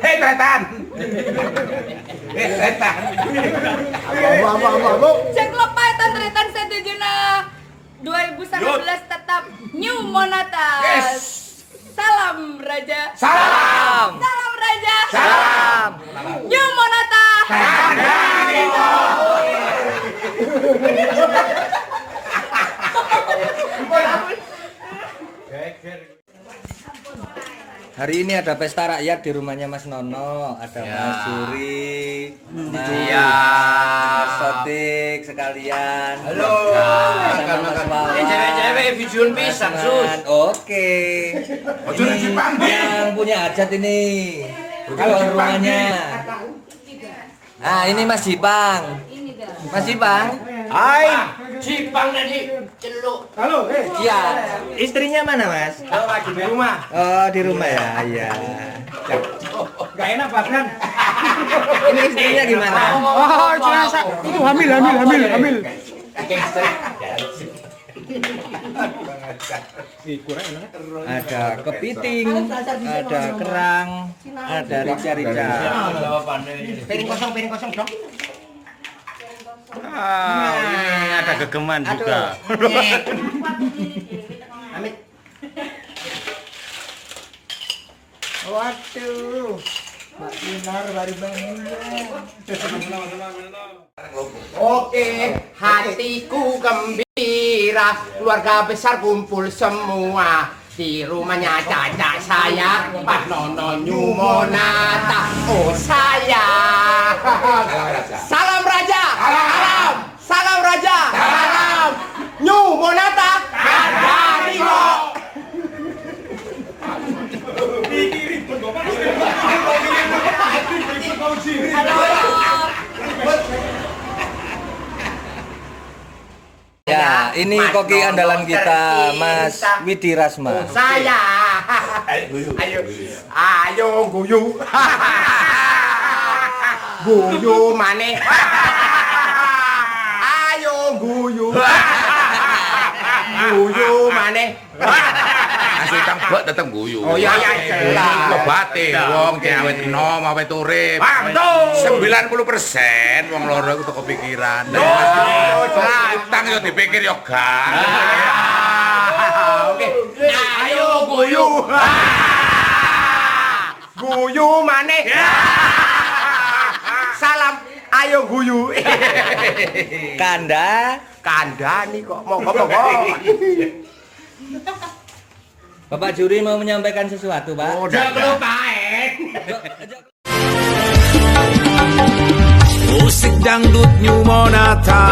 Hei tretan. Hei tretan. Apa apa apa apa. Cek lepaitan tretan setuju na 2019 tetap New Monata. Yes. Salam Raja. Salam. Salam Raja. Salam. New Monata. Hari ini ada pesta rakyat di rumahnya Mas Nono, ada Ya. Mas Suri, Mas Iya. Mas Sotik sekalian. Halo. Wawan. Eh, cewek-cewek videoin pisang, Sus. Oke. Ojo Jepang. yang punya hajat ini. Kalau rumahnya. Ah, ini Mas Jipang. Mas Jipang. Hai. Cipang tadi celuk. Halo, eh. Iya. Istrinya mana, Mas? Kalau lagi di rumah. Oh, di rumah ya. Iya. Gak enak bahkan. Ini istrinya gimana? Oh, jenazah. Itu hamil, hamil, hamil, hamil. ada kepiting, ada kerang, ada rica-rica. Piring kosong, piring kosong dong. Ah, gegeman juga. Amit. Waduh. Mbak Dinar baru bangun. Oke, hatiku gembira, keluarga besar kumpul semua di rumahnya caca saya, Pak Nono Nyumonata, oh saya. Salam Raja, salam, salam Raja, salam, Nyumonata, Kadarimo. Ya, ini Mas koki Nono andalan kita, tercinta. Mas Widi Rasma. Saya. Ayo, ayo guyu. guyu maneh. ayo guyu. guyu maneh. Kang bak tetep guyu. Oh iya iya jelas. Lebate wong awet enom awet urip. Waduh. 90% wong loro iku teko pikiran. Oh, Utang yo dipikir yo gak. Ah, Oke. Ayo guyu. Guyu maneh. Salam ayo guyu. Kanda, Kandani kok mau ngomong. Bapak juri mau menyampaikan sesuatu, Pak. Oh, Jangan lupain. Musik dangdut New Monata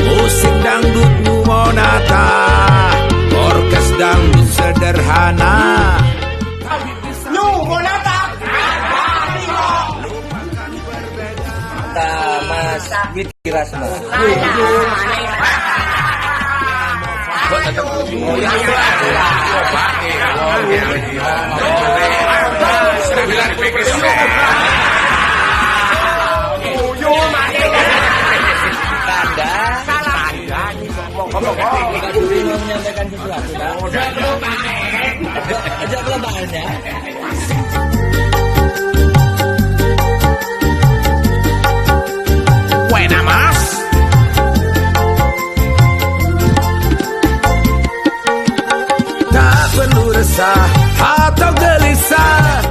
Musik dangdut New Monata Orkes dangdut sederhana New Monata. Kita Mas. Bak tetep guyu. Lebate wong awet enom awet urip. 90% Guyu maneh. Kanda, Kandani kok mau ngomong. Bapak juri mau menyampaikan sesuatu. Jangan lebarannya. Buena dançar, até ah, o deliçar.